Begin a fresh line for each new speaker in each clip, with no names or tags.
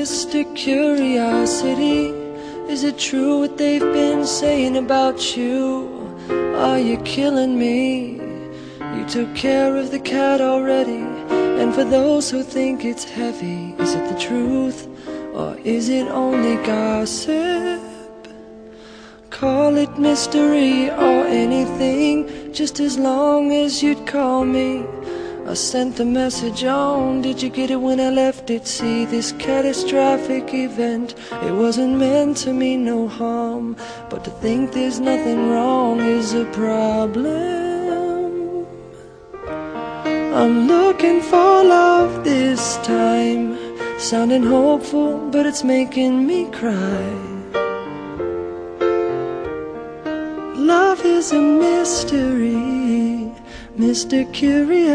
Mr. Curiosity, is it true what they've been saying about you? Are you killing me? You took care of the cat already, and for those who think it's heavy, is it the truth or is it only gossip? Call it mystery or anything, just as long as you'd call me. I sent the message on, did you get it when I left it? See this catastrophic event, it wasn't meant to mean no harm. But to think there's nothing wrong is a problem. I'm looking for love this time. Sounding hopeful, but it's making me cry. Love is a mystery Mr. Curious,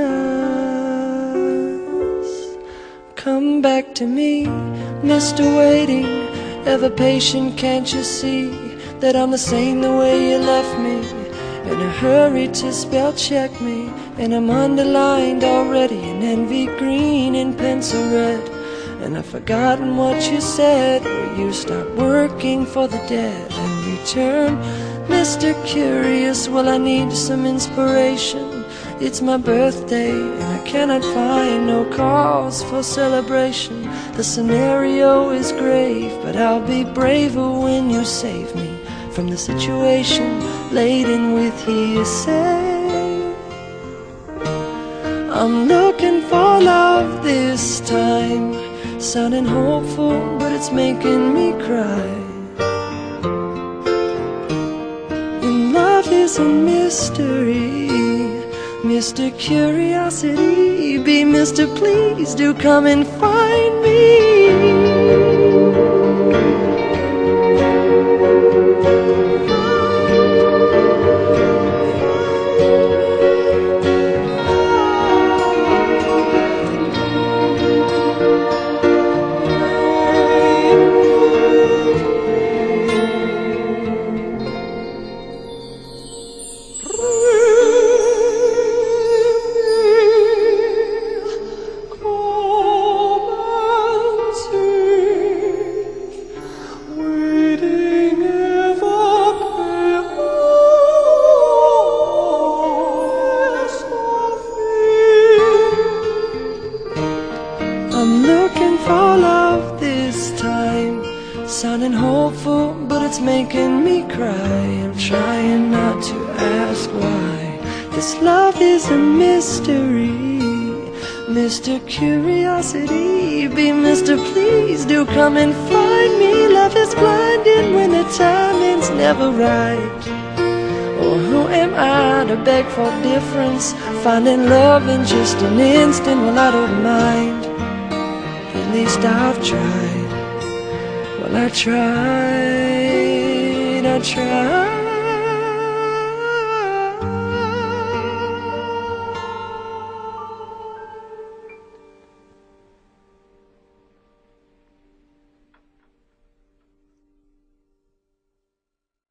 come back to me, Mr. Waiting, ever patient, can't you see that I'm the same the way you left me? In a hurry to spell check me, and I'm underlined already in envy green in pencil red. And I've forgotten what you said, where you stop working for the dead and return. Mr. Curious, well, I need some inspiration. It's my birthday and I cannot find no cause for celebration The scenario is grave but I'll be braver when you save me From the situation laden with hearsay I'm looking for love this time Sounding hopeful but it's making me cry is a mystery Mr. Curiosity, be Mr. Please, do come and find me. I'm looking for love this time Sounding hopeful, but it's making me cry I'm trying not to ask why This love is a mystery Mr. Curiosity, be Mr. Please Do come and find me Love is blinding when the timing's never right or who am I to beg for difference? Finding love in just an instant, well I don't mind least I've tried. Well I tried, I tried